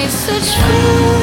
made such fools.